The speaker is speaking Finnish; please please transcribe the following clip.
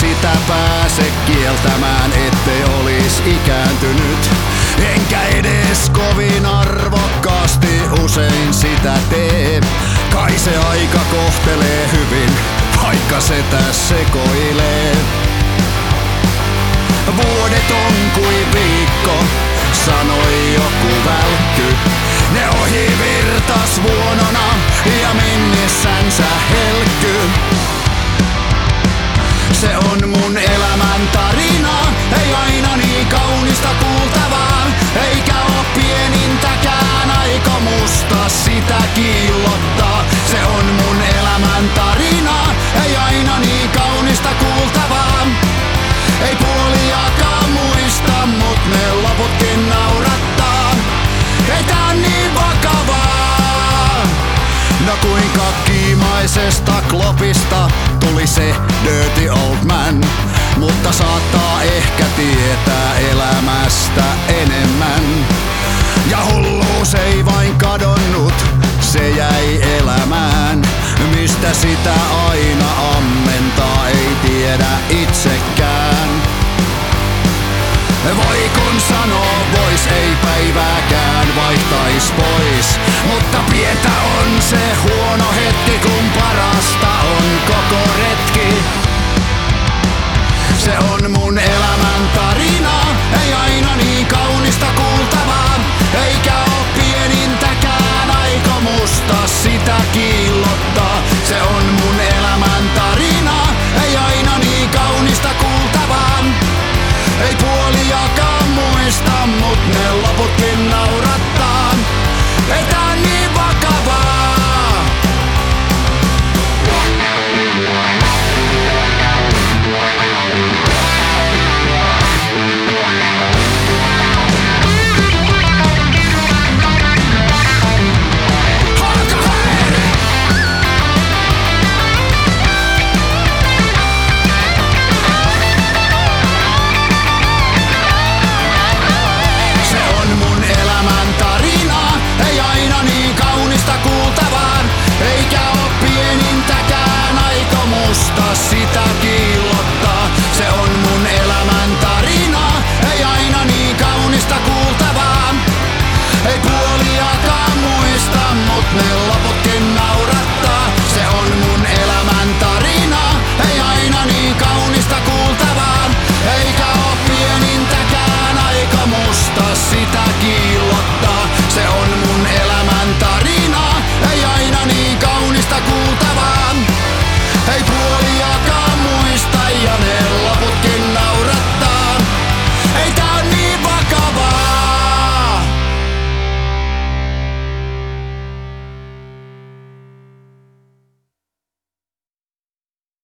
sitä pääse kieltämään, ettei olis ikääntynyt. Enkä edes kovin arvokkaasti usein sitä tee. Kai se aika kohtelee hyvin, vaikka se tässä sekoilee. Vuodet on kuin viikko, sanoi joku välkky. Ne ohi virtas klopista tuli se dirty old man. Mutta saattaa ehkä tietää elämästä enemmän. Ja hulluus ei vain kadonnut, se jäi elämään. Mistä sitä aina ammentaa, ei tiedä itsekään. Voi kun sanoo vois, ei päivääkään vaihtais pois. Mutta pientä on se huono estos